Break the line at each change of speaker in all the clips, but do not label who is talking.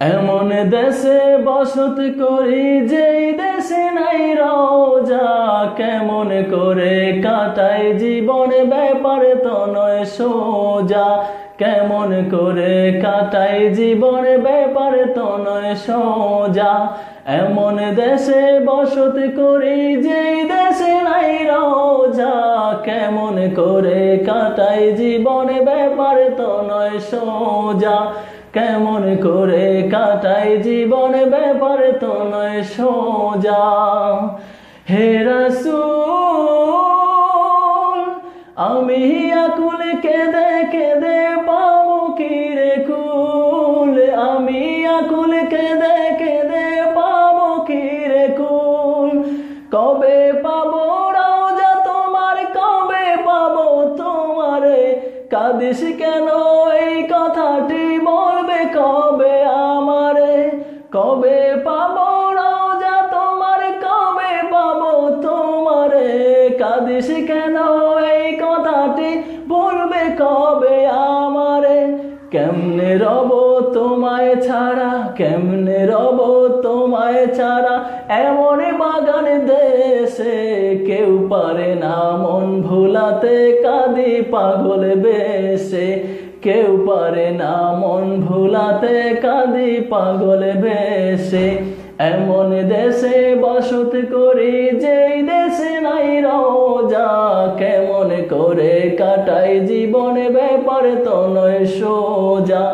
এমন দেশে বসত করি যেই দেশে নাই রোজা। কেমন করে কাটাই জীবন ব্যাপার তো নয় সোজা। কেমন করে কাটাই জীবন ব্যাপার তো নয় সোজা। এমন দেশে বসত করি যেই দেশে নাই রোজা। কেমন করে কাটাই জীবন ব্যাপার তো নয় সোজা। কেমন করে কাটাই জীবন ব্যাপার তো নয় সোজা। হে রাসূল, আমি আকুল কেঁদে কেঁদে পাবো কি রে কুল? আমি আকুল কেঁদে কেঁদে পাবো কি রে কুল? কবে পাবো রাজা তোমার, কবে পাবো তোমারে? কাদিস কেন পাবো রাজা তোমার কবে পাবো? তোমারে কাদিস কেন এই কথাটি? বলবে কবে আমারে? কেমনে রব তোমায় ছাড়া? কেমনে রব তোমায় ছাড়া? এমন বাগান দেশে কেউ পারে না। মন ভুলাতে কাঁদি পাগল বেশে। কেউ পারে না, মন ভুলাতে কাঁদি পাগল বেশে। এমন দেশে বসত করি, যেই দেশে নাই রোজা। কেমন করে কাটাই জীবনে, ব্যাপার তো নয় সোজা।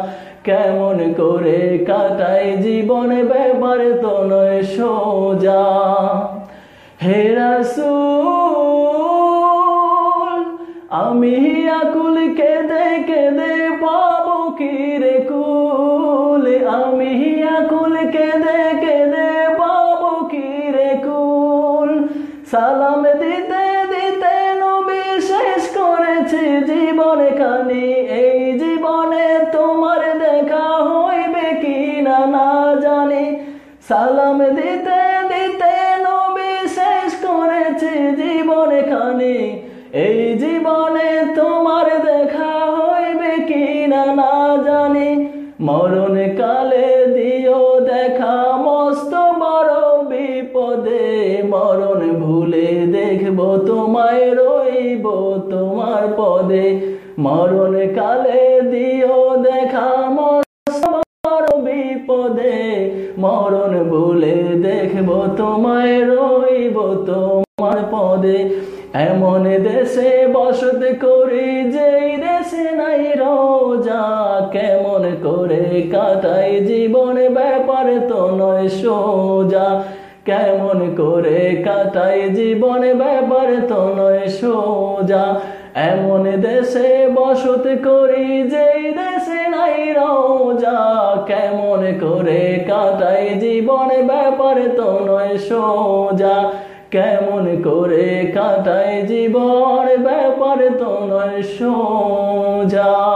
কেমন করে কাটাই জীবনে, ব্যাপার তো নয় সোজা। হে রাসূল, আমি আকুল কেঁদে কি কুল, আমি আকুল কেঁদে কেঁদে পাবো কি রে কুল। সালাম দিতে দিতে নবী শেষ করেছে জীবন খানি এই জীবনে তোমার দেখা হইবে কি না না জানি। সালাম দিতে দিতে নবী শেষ করেছে জীবন খানি এই জীবনে তোমার মরণ কালে দিও দেখা মস্ত বড় বিপদে। মরণ ভুলে দেখব তোমায়, রইব তোমার পদে। মরণ কালে দিও দেখা মস্ত বড় বিপদে। মরণ ভুলে দেখব তোমায়, রইব তোমার পদে। এমন দেশে বসত করি যেই দেশে নাই রোজা। কেমন করে কাটাই জীবন ব্যাপার তো নয় সোজা। কেমন করে কাটাই জীবন ব্যাপার তো নয় সোজা। এমন দেশে বসত করি যেই দেশে নাই রোজা। কেমন করে কাটাই জীবন ব্যাপার তো নয় সোজা। কেমন করে কাটায় জীবন ব্যাপার তো নয় সোজা।